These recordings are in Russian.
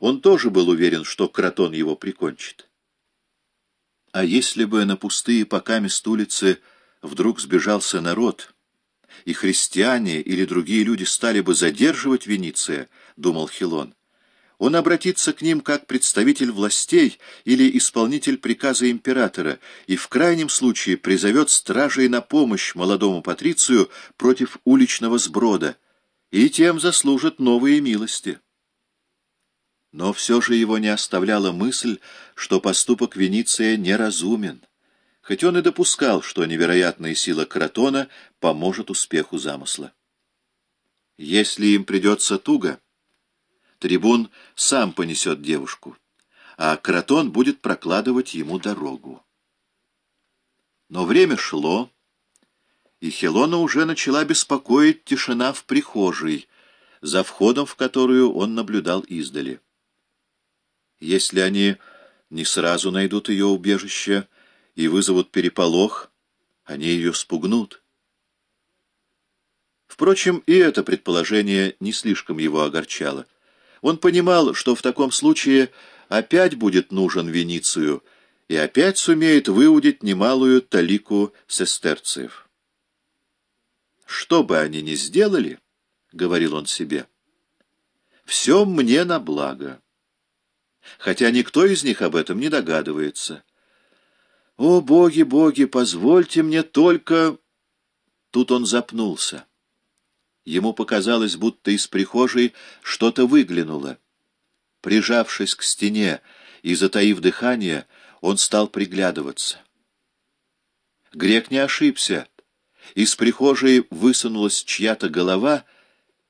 Он тоже был уверен, что Кротон его прикончит. А если бы на пустые покамест улицы вдруг сбежался народ, и христиане или другие люди стали бы задерживать Вениция, — думал Хилон, — он обратится к ним как представитель властей или исполнитель приказа императора и в крайнем случае призовет стражей на помощь молодому патрицию против уличного сброда, и тем заслужит новые милости. Но все же его не оставляла мысль, что поступок Вениция неразумен, хоть он и допускал, что невероятная сила Кротона поможет успеху замысла. Если им придется туго, трибун сам понесет девушку, а Кротон будет прокладывать ему дорогу. Но время шло, и Хелона уже начала беспокоить тишина в прихожей, за входом в которую он наблюдал издали. Если они не сразу найдут ее убежище и вызовут переполох, они ее спугнут. Впрочем, и это предположение не слишком его огорчало. Он понимал, что в таком случае опять будет нужен Веницию и опять сумеет выудить немалую талику сестерциев. «Что бы они ни сделали, — говорил он себе, — все мне на благо» хотя никто из них об этом не догадывается. «О, боги, боги, позвольте мне только...» Тут он запнулся. Ему показалось, будто из прихожей что-то выглянуло. Прижавшись к стене и затаив дыхание, он стал приглядываться. Грек не ошибся. Из прихожей высунулась чья-то голова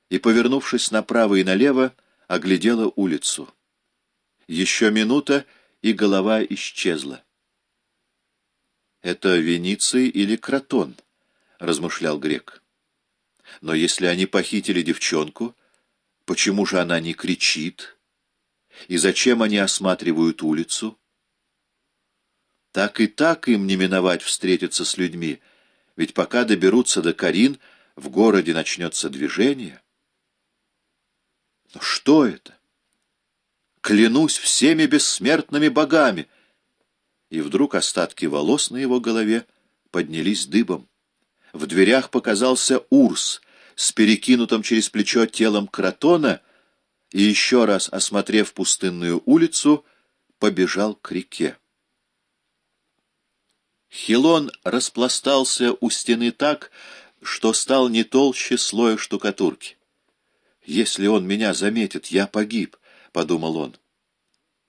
и, повернувшись направо и налево, оглядела улицу. Еще минута, и голова исчезла. «Это Вениций или Кротон?» — размышлял грек. «Но если они похитили девчонку, почему же она не кричит? И зачем они осматривают улицу?» Так и так им не миновать встретиться с людьми, ведь пока доберутся до Карин, в городе начнется движение. Но что это? Клянусь всеми бессмертными богами!» И вдруг остатки волос на его голове поднялись дыбом. В дверях показался Урс с перекинутым через плечо телом кротона и, еще раз осмотрев пустынную улицу, побежал к реке. Хилон распластался у стены так, что стал не толще слоя штукатурки. «Если он меня заметит, я погиб», — подумал он.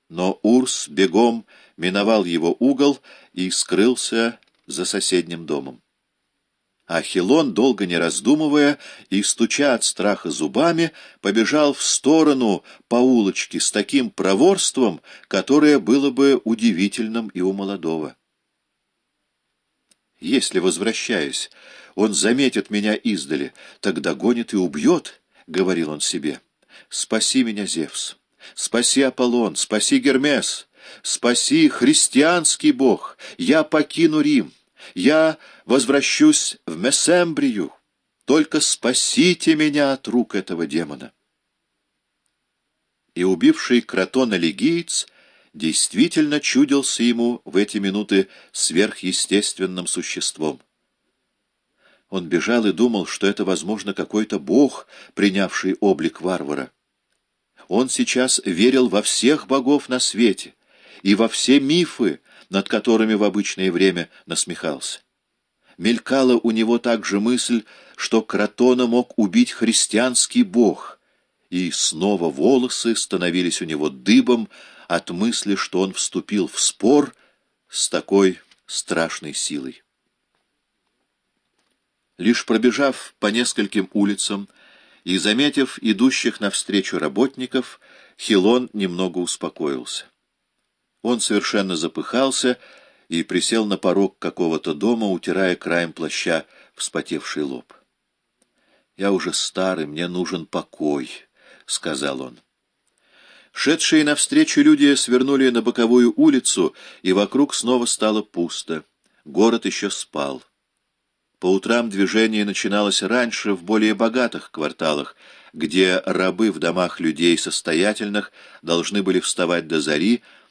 Но Урс бегом миновал его угол и скрылся за соседним домом. А Хилон, долго не раздумывая и стуча от страха зубами, побежал в сторону по улочке с таким проворством, которое было бы удивительным и у молодого. «Если, возвращаюсь, он заметит меня издали, тогда гонит и убьет», — говорил он себе. «Спаси меня, Зевс». Спаси Аполлон, спаси Гермес, спаси христианский бог. Я покину Рим, я возвращусь в Месембрию. Только спасите меня от рук этого демона. И убивший Кротона легиец действительно чудился ему в эти минуты сверхъестественным существом. Он бежал и думал, что это, возможно, какой-то бог, принявший облик варвара. Он сейчас верил во всех богов на свете и во все мифы, над которыми в обычное время насмехался. Мелькала у него также мысль, что Кротона мог убить христианский бог, и снова волосы становились у него дыбом от мысли, что он вступил в спор с такой страшной силой. Лишь пробежав по нескольким улицам, и, заметив идущих навстречу работников, Хилон немного успокоился. Он совершенно запыхался и присел на порог какого-то дома, утирая краем плаща вспотевший лоб. «Я уже старый, мне нужен покой», — сказал он. Шедшие навстречу люди свернули на боковую улицу, и вокруг снова стало пусто. Город еще спал. По утрам движение начиналось раньше в более богатых кварталах, где рабы в домах людей состоятельных должны были вставать до зари,